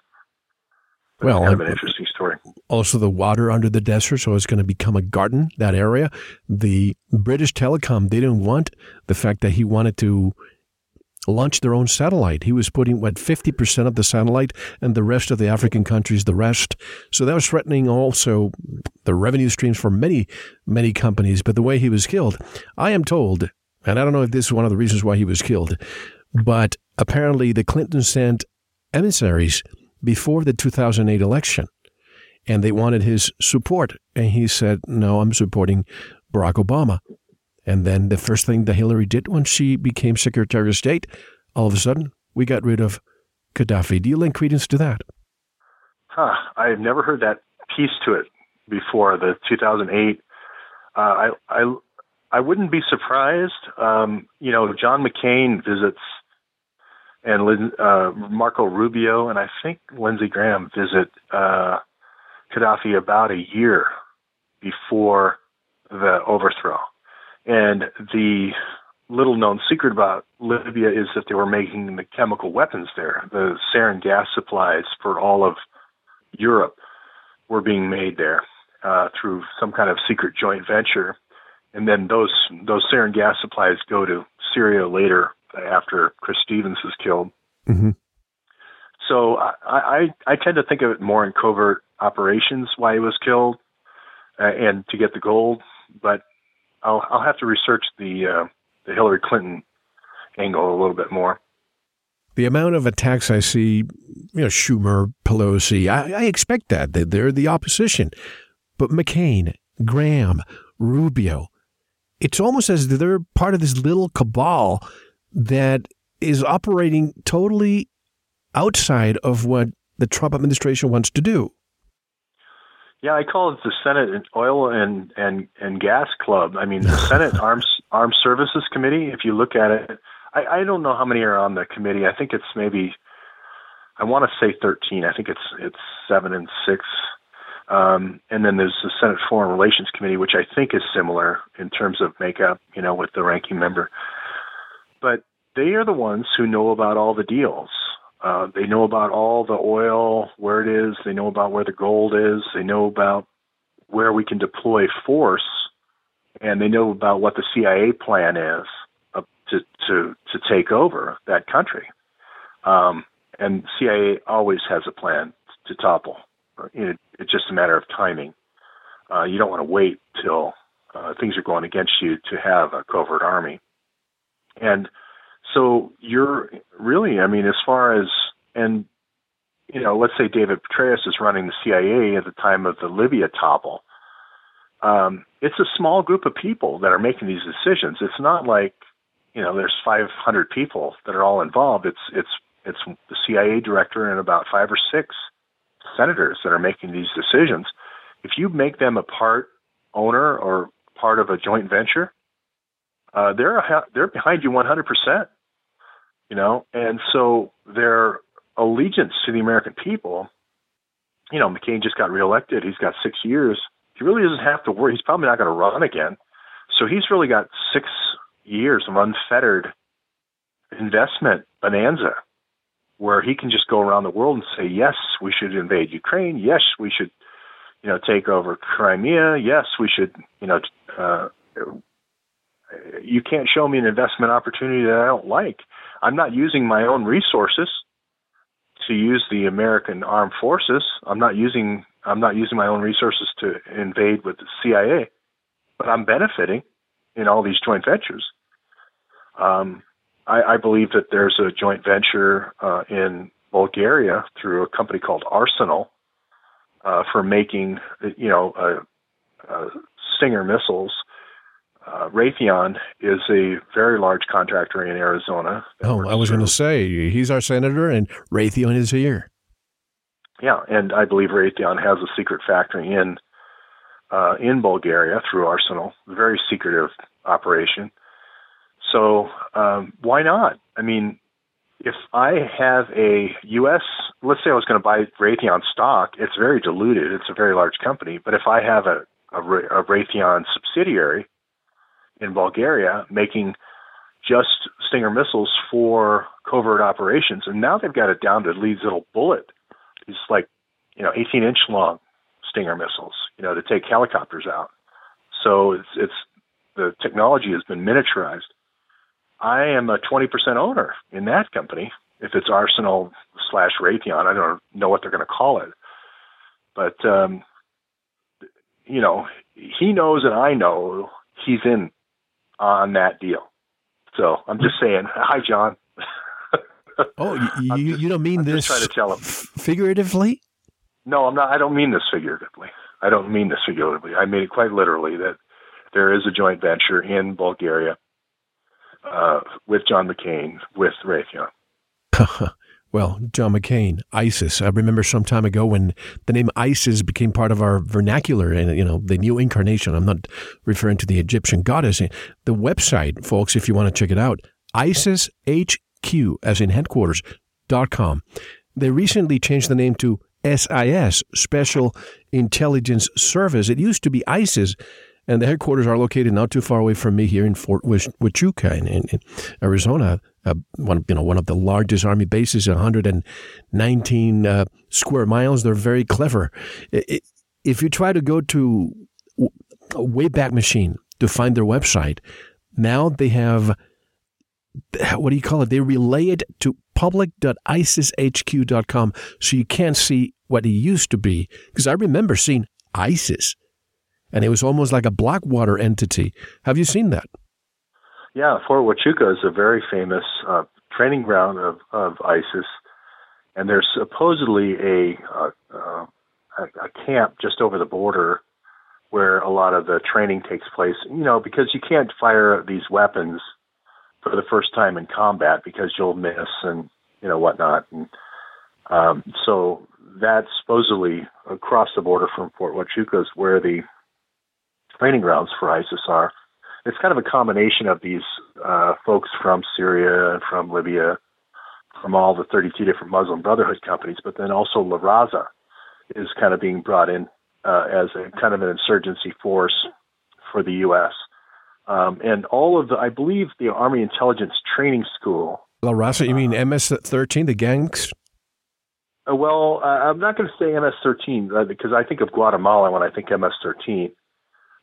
But well, kind of an interesting story. Also, the water under the desert, so it's going to become a garden. That area. The British Telecom they didn't want the fact that he wanted to launched their own satellite. He was putting, what, 50% of the satellite and the rest of the African countries, the rest. So that was threatening also the revenue streams for many, many companies. But the way he was killed, I am told, and I don't know if this is one of the reasons why he was killed, but apparently the Clintons sent emissaries before the 2008 election and they wanted his support. And he said, No, I'm supporting Barack Obama. And then the first thing that Hillary did when she became Secretary of State, all of a sudden, we got rid of Gaddafi. Do you lend credence to that? Huh. I've never heard that piece to it before, the 2008. Uh, I, I, I wouldn't be surprised. Um, you know, John McCain visits and uh, Marco Rubio and I think Lindsey Graham visit uh, Gaddafi about a year before the overthrow. And the little known secret about Libya is that they were making the chemical weapons there. The sarin gas supplies for all of Europe were being made there uh, through some kind of secret joint venture. And then those those sarin gas supplies go to Syria later after Chris Stevens is killed. Mm-hmm. So I, I I tend to think of it more in covert operations why he was killed uh, and to get the gold, but I'll I'll have to research the uh, the Hillary Clinton angle a little bit more. The amount of attacks I see, you know, Schumer, Pelosi, I, I expect that. They're the opposition. But McCain, Graham, Rubio, it's almost as if they're part of this little cabal that is operating totally outside of what the Trump administration wants to do. Yeah, I call it the Senate Oil and and and Gas Club. I mean, the Senate Arms Armed Services Committee. If you look at it, I, I don't know how many are on the committee. I think it's maybe, I want to say thirteen. I think it's it's seven and six. Um, and then there's the Senate Foreign Relations Committee, which I think is similar in terms of makeup, you know, with the ranking member. But they are the ones who know about all the deals. Uh, they know about all the oil, where it is. They know about where the gold is. They know about where we can deploy force, and they know about what the CIA plan is uh, to to to take over that country. Um, and CIA always has a plan to topple. It, it's just a matter of timing. Uh, you don't want to wait till uh, things are going against you to have a covert army. And so you're really, I mean, as far as, and, you know, let's say David Petraeus is running the CIA at the time of the Libya topple. Um, it's a small group of people that are making these decisions. It's not like, you know, there's 500 people that are all involved. It's, it's, it's the CIA director and about five or six senators that are making these decisions. If you make them a part owner or part of a joint venture, uh, they're they're behind you 100 percent you know, and so their allegiance to the American people, you know, McCain just got reelected. He's got six years. He really doesn't have to worry. He's probably not going to run again. So he's really got six years of unfettered investment bonanza where he can just go around the world and say, yes, we should invade Ukraine. Yes, we should, you know, take over Crimea. Yes, we should, you know, uh, you can't show me an investment opportunity that I don't like. I'm not using my own resources to use the American armed forces. I'm not using I'm not using my own resources to invade with the CIA, but I'm benefiting in all these joint ventures. Um, I, I believe that there's a joint venture uh, in Bulgaria through a company called Arsenal uh, for making, you know, uh, uh, Stinger missiles uh, Raytheon is a very large contractor in Arizona. Oh, I was going to say he's our senator, and Raytheon is here. Yeah, and I believe Raytheon has a secret factory in uh, in Bulgaria through Arsenal. Very secretive operation. So um, why not? I mean, if I have a U.S. Let's say I was going to buy Raytheon stock, it's very diluted. It's a very large company. But if I have a, a, a Raytheon subsidiary in Bulgaria making just Stinger missiles for covert operations, and now they've got it down to Lee's little bullet. These like, you know, 18 inch long Stinger missiles, you know, to take helicopters out. So it's it's the technology has been miniaturized. I am a 20% owner in that company. If it's Arsenal slash Raytheon, I don't know what they're going to call it, but um, you know, he knows and I know he's in on that deal. So I'm just saying, hi, John. oh, you, you, just, you don't mean I'm this trying to tell him. figuratively? No, I'm not. I don't mean this figuratively. I don't mean this figuratively. I mean it quite literally. That there is a joint venture in Bulgaria uh, with John McCain with Raytheon. well, John McCain, ISIS. I remember some time ago when the name ISIS became part of our vernacular and, you know, the new incarnation. I'm not referring to the Egyptian goddess. The website, folks, if you want to check it out, ISISHQ, as in headquarters, dot com. They recently changed the name to SIS, Special Intelligence Service. It used to be ISIS, and the headquarters are located not too far away from me here in Fort Huachuca in, in, in Arizona. Uh, one, you know, one of the largest army bases, 119 uh, square miles. They're very clever. If you try to go to a Wayback Machine to find their website, now they have what do you call it? They relay it to public.isishq.com so you can't see what it used to be. Because I remember seeing ISIS and it was almost like a Blackwater entity. Have you seen that? Yeah, Fort Huachuca is a very famous uh, training ground of, of ISIS, and there's supposedly a, uh, uh, a camp just over the border where a lot of the training takes place. You know, because you can't fire these weapons for the first time in combat because you'll miss and you know whatnot. And um, so that's supposedly across the border from Fort Huachuca is where the training grounds for ISIS are. It's kind of a combination of these uh, folks from Syria and from Libya, from all the 32 different Muslim Brotherhood companies, but then also La Raza is kind of being brought in uh, as a kind of an insurgency force for the U.S. Um, and all of the, I believe, the Army Intelligence Training School. La Raza, you mean MS-13, the gangs? Uh, well, uh, I'm not going to say MS-13 uh, because I think of Guatemala when I think MS-13.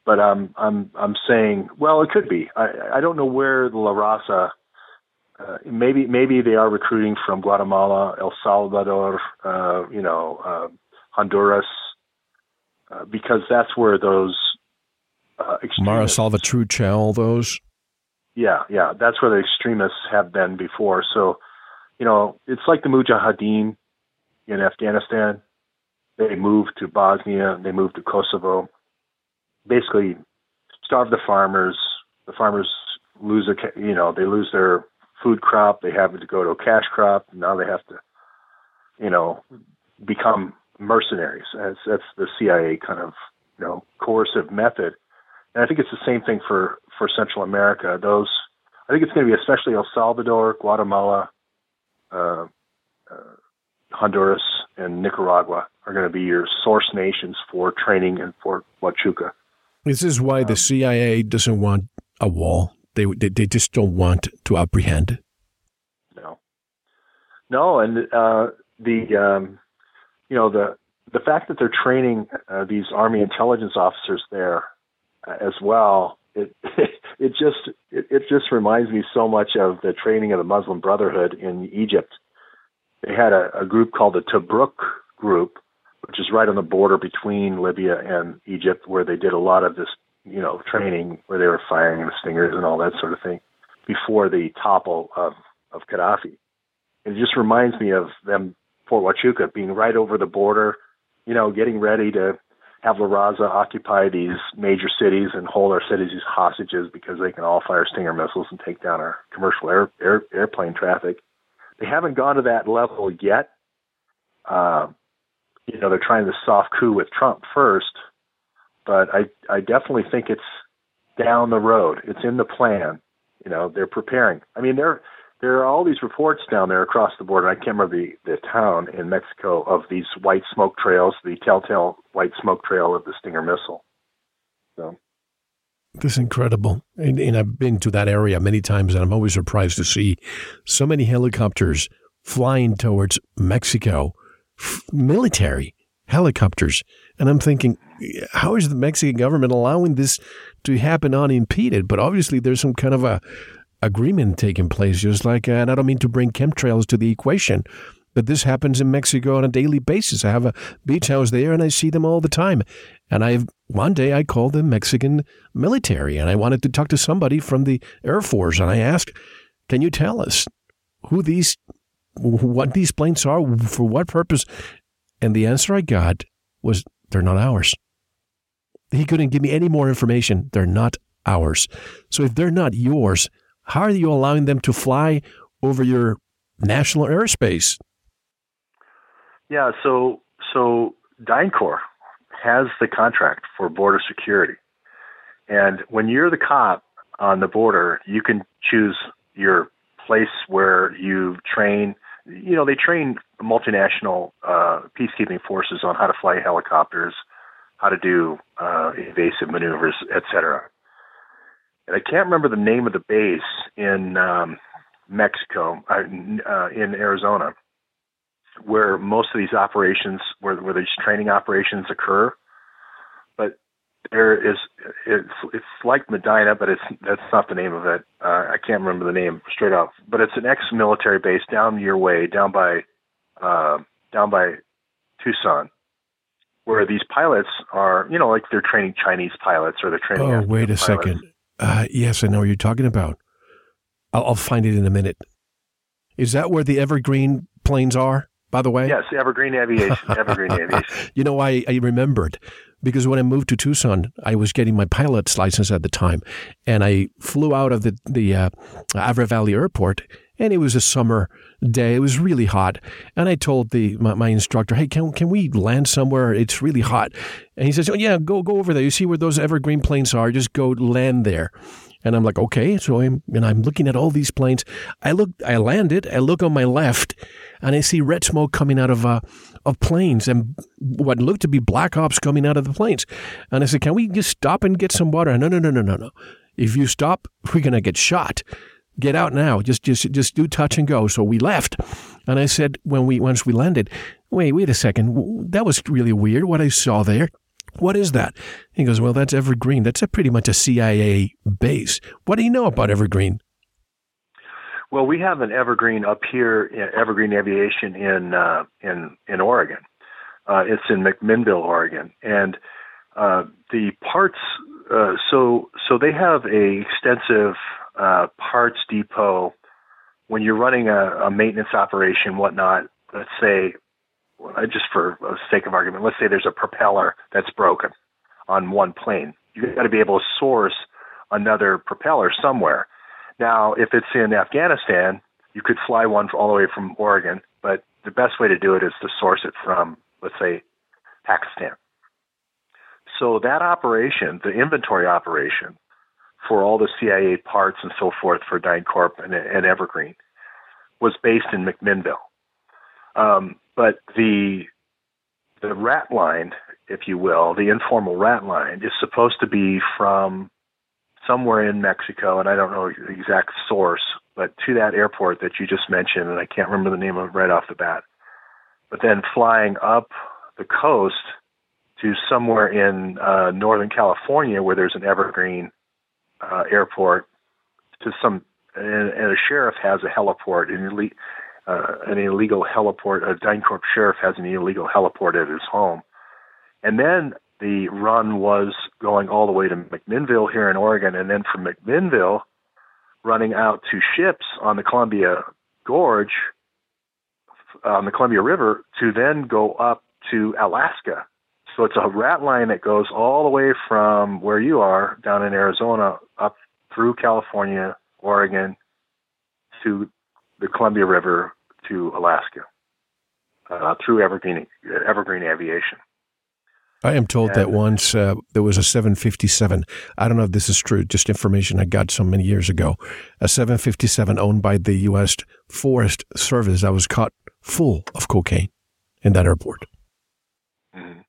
But I'm I'm I'm saying, well, it could be. I I don't know where the La Raza. Uh, maybe maybe they are recruiting from Guatemala, El Salvador, uh, you know, uh, Honduras, uh, because that's where those uh, Mara Salvatrucha, all those. Yeah, yeah, that's where the extremists have been before. So, you know, it's like the Mujahideen in Afghanistan. They moved to Bosnia, they moved to Kosovo. Basically, starve the farmers. The farmers lose a, you know, they lose their food crop. They have to go to a cash crop. Now they have to, you know, become mercenaries. That's, that's the CIA kind of, you know, coercive method and I think it's the same thing for for Central America. Those I think it's going to be especially El Salvador, Guatemala, uh, uh, Honduras, and Nicaragua are going to be your source nations for training and for Huachuca. This is why um, the CIA doesn't want a wall. They, they they just don't want to apprehend. No, no, and uh, the um, you know the the fact that they're training uh, these Army intelligence officers there as well. It it just it, it just reminds me so much of the training of the Muslim Brotherhood in Egypt. They had a, a group called the Tobruk Group, which is right on the border between Libya and Egypt, where they did a lot of this, you know, training where they were firing the stingers and all that sort of thing before the topple of of Gaddafi. It just reminds me of them Fort Huachuca being right over the border, you know, getting ready to have La Raza occupy these major cities and hold our cities as hostages because they can all fire Stinger missiles and take down our commercial air, air airplane traffic. They haven't gone to that level yet. Uh, you know, they're trying the soft coup with Trump first, but I I definitely think it's down the road. It's in the plan. You know, they're preparing. I mean, they're there are all these reports down there across the border. I can't remember the, the town in Mexico of these white smoke trails, the telltale white smoke trail of the Stinger missile. So. This is incredible. And, and I've been to that area many times, and I'm always surprised to see so many helicopters flying towards Mexico, military helicopters. And I'm thinking, how is the Mexican government allowing this to happen unimpeded? But obviously, there's some kind of a agreement taking place, just like, and I don't mean to bring chemtrails to the equation, but this happens in Mexico on a daily basis. I have a beach house there and I see them all the time. And I one day I called the Mexican military and I wanted to talk to somebody from the Air Force and I asked, "Can you tell us who these what these planes are for what purpose?" And the answer I got was they're not ours. he couldn't give me any more information. They're not ours. So if they're not yours, how are you allowing them to fly over your national airspace? Yeah, so so DynCorp has the contract for border security. And when you're the cop on the border, you can choose your place where you train. You know, they train multinational uh, peacekeeping forces on how to fly helicopters, how to do uh, evasive maneuvers, etc. And I can't remember the name of the base in um, Mexico, uh, uh, in Arizona, where most of these operations, where, where these training operations occur. There is, it's, it's like Medina, but it's that's not the name of it. Uh, I can't remember the name straight off. But it's an ex-military base down your way, down by, uh, down by Tucson, where these pilots are, you know, like they're training Chinese pilots or they're training. Oh, wait a pilots. second. Uh, yes, I know what you're talking about. I'll, I'll find it in a minute. Is that where the Evergreen planes are? By the way, Yes, Evergreen Aviation. Evergreen Aviation. you know, I, I remembered because when I moved to Tucson, I was getting my pilot's license at the time, and I flew out of the the uh, Avra Valley Airport, and it was a summer day. It was really hot, and I told the my, my instructor, "Hey, can can we land somewhere? It's really hot." And he says, "Oh yeah, go go over there. You see where those Evergreen planes are? Just go land there." And I'm like, okay. So I'm and I'm looking at all these planes. I look, I landed. I look on my left, and I see red smoke coming out of uh, of planes and what looked to be black ops coming out of the planes. And I said, can we just stop and get some water? No, no, no, no, no, no. If you stop, we're gonna get shot. Get out now. Just just just do touch and go. So we left, and I said when we once we landed, wait, wait a second. That was really weird. What I saw there. What is that? He goes, Well, that's Evergreen. That's a pretty much a CIA base. What do you know about Evergreen? Well, we have an Evergreen up here, Evergreen Aviation in uh, in in Oregon. Uh, it's in McMinnville, Oregon, and uh, the parts. Uh, so so they have a extensive uh, parts depot. When you're running a, a maintenance operation, whatnot, let's say, uh, just for the sake of argument, let's say there's a propeller that's broken on one plane. You've got to be able to source another propeller somewhere. Now, if it's in Afghanistan, you could fly one all the way from Oregon, but the best way to do it is to source it from, let's say, Pakistan. So that operation, the inventory operation for all the CIA parts and so forth for DynCorp and, and Evergreen, was based in McMinnville. Um, but the the rat line, if you will, the informal rat line, is supposed to be from somewhere in Mexico, and I don't know the exact source, but to that airport that you just mentioned, and I can't remember the name of it right off the bat. But then flying up the coast to somewhere in uh, Northern California where there's an Evergreen uh, airport to some, and, and a sheriff has a heliport, an, elite, uh, an illegal heliport, a DynCorp sheriff has an illegal heliport at his home. And then the run was going all the way to McMinnville here in Oregon, and then from McMinnville, running out to ships on the Columbia Gorge, on the Columbia River, to then go up to Alaska. So it's a rat line that goes all the way from where you are down in Arizona up through California, Oregon, to the Columbia River to Alaska uh, through Evergreen Evergreen Aviation. I am told that once uh, there was a 757. I don't know if this is true, just information I got so many years ago. A 757 owned by the U.S. Forest Service that was caught full of cocaine in that airport. Mm-hmm.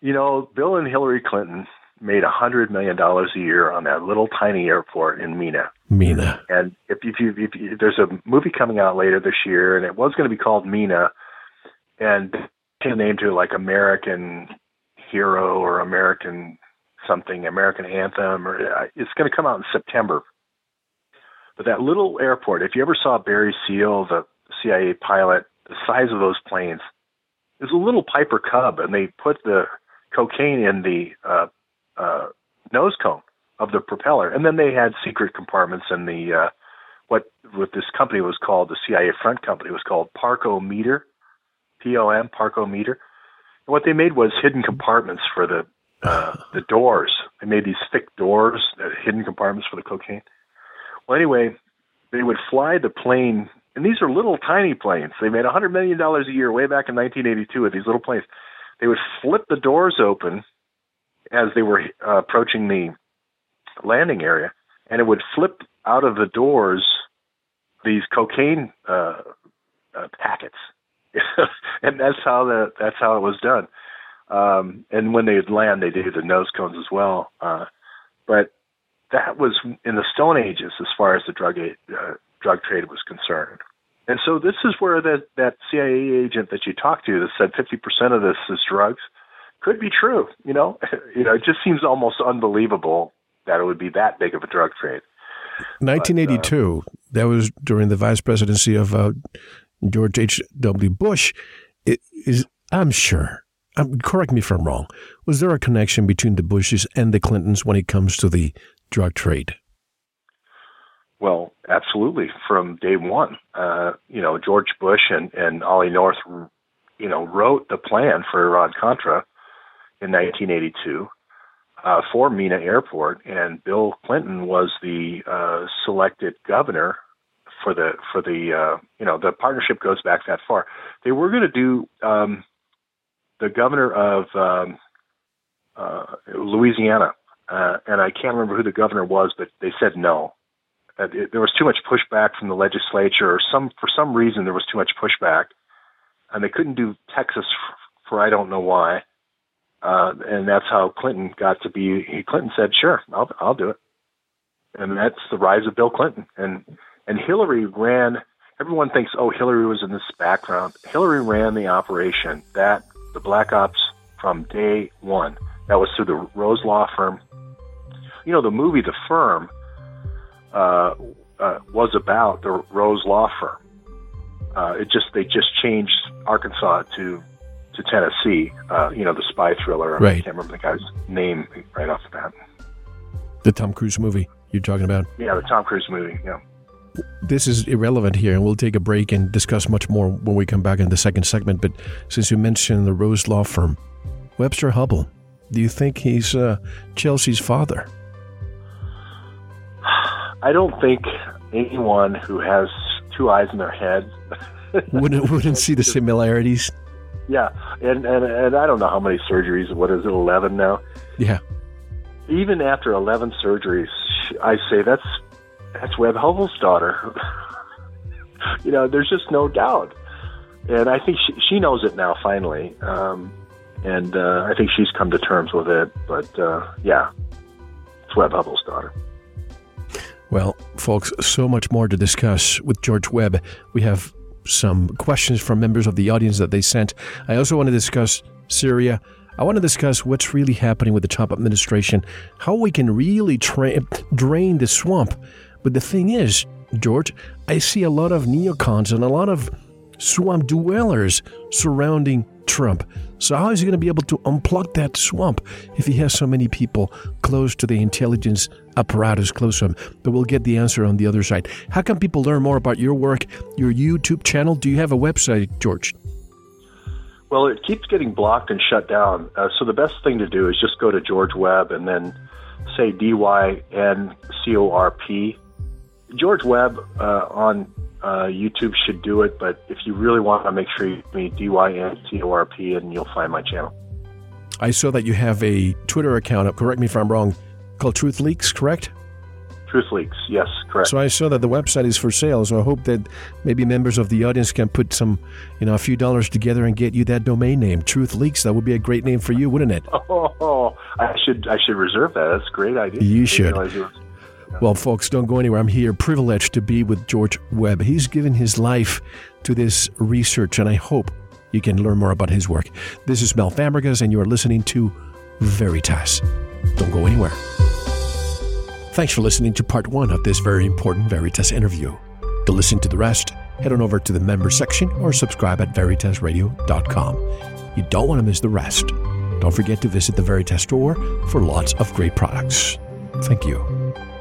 You know, Bill and Hillary Clinton made a hundred million dollars a year on that little tiny airport in Mena. Mena. And if, if you, if you, there's a movie coming out later this year, and it was going to be called Mena. and a name to like American Hero or American something, American Anthem, or uh, it's going to come out in September. But that little airport, if you ever saw Barry Seal, the CIA pilot, the size of those planes, is a little Piper Cub, and they put the cocaine in the uh, uh, nose cone of the propeller, and then they had secret compartments in the uh, what what this company was called, the CIA front company was called Parkometer, P O M Parkometer. And what they made was hidden compartments for the uh, the doors. They made these thick doors, uh, hidden compartments for the cocaine. Well, anyway, they would fly the plane, and these are little tiny planes. They made a $100 million a year way back in 1982 with these little planes. They would flip the doors open as they were uh, approaching the landing area, and it would flip out of the doors these cocaine uh, uh, packets, and that's how the that's how it was done. Um, and when they'd land, they do the nose cones as well. Uh, but that was in the Stone Ages as far as the drug uh, drug trade was concerned. And so this is where that that CIA agent that you talked to that said 50% of this is drugs could be true. You know, you know, it just seems almost unbelievable that it would be that big of a drug trade. 1982. But, uh, that was during the vice presidency of uh, George H. W. Bush. Is, I'm sure. Um, correct me if I'm wrong. Was there a connection between the Bushes and the Clintons when it comes to the drug trade? Well, absolutely. From day one, uh, you know, George Bush and, and Ollie North, you know, wrote the plan for Iran Contra in 1982 uh, for Mena Airport, and Bill Clinton was the uh, selected governor for the for the uh, you know the partnership goes back that far. They were going to do um, the governor of um, uh, Louisiana, uh, and I can't remember who the governor was, but they said no uh, it, there was too much pushback from the legislature, or some for some reason there was too much pushback, and they couldn't do Texas for, for I don't know why. Uh, and that's how Clinton got to be. He, Clinton said, "Sure, I'll I'll do it," and that's the rise of Bill Clinton. And and Hillary ran. Everyone thinks, "Oh, Hillary was in this background." Hillary ran the operation that the Black Ops from day one. That was through the Rose Law Firm. You know, the movie The Firm uh, uh, was about the Rose Law Firm. Uh, it just they just changed Arkansas to to Tennessee. Uh, you know, the spy thriller. Right. I can't remember the guy's name right off the bat. The Tom Cruise movie you're talking about? Yeah, the Tom Cruise movie. Yeah. This is irrelevant here, and we'll take a break and discuss much more when we come back in the second segment. But since you mentioned the Rose Law Firm, Webster Hubbell, do you think he's uh, Chelsea's father? I don't think anyone who has two eyes in their head wouldn't wouldn't see the similarities. Yeah, and, and and I don't know how many surgeries. What is it? Eleven now. Yeah. Even after eleven surgeries, I say that's that's Webb Hubbell's daughter. you know, there's just no doubt, and I think she, she knows it now finally. Um, and uh, I think she's come to terms with it. But uh, yeah, it's Webb Hubbell's daughter. Well, folks, so much more to discuss with George Webb. We have some questions from members of the audience that they sent. I also want to discuss Syria. I want to discuss what's really happening with the Trump administration, how we can really tra- drain the swamp. But the thing is, George, I see a lot of neocons and a lot of swamp dwellers surrounding Trump. So, how is he going to be able to unplug that swamp if he has so many people close to the intelligence apparatus close to him? But we'll get the answer on the other side. How can people learn more about your work, your YouTube channel? Do you have a website, George? Well, it keeps getting blocked and shut down. Uh, so, the best thing to do is just go to George Webb and then say D Y N C O R P. George Webb uh, on uh, YouTube should do it, but if you really want to make sure you me D Y N T O R P and you'll find my channel. I saw that you have a Twitter account, correct me if I'm wrong, called Truth Leaks, correct? Truth Leaks, yes, correct. So I saw that the website is for sale. So I hope that maybe members of the audience can put some, you know, a few dollars together and get you that domain name, Truth Leaks. That would be a great name for you, wouldn't it? Oh, I should I should reserve that. That's a great idea. You should. Well, folks, don't go anywhere. I'm here privileged to be with George Webb. He's given his life to this research, and I hope you can learn more about his work. This is Mel Fabregas, and you are listening to Veritas. Don't go anywhere. Thanks for listening to part one of this very important Veritas interview. To listen to the rest, head on over to the member section or subscribe at veritasradio.com. You don't want to miss the rest. Don't forget to visit the Veritas store for lots of great products. Thank you.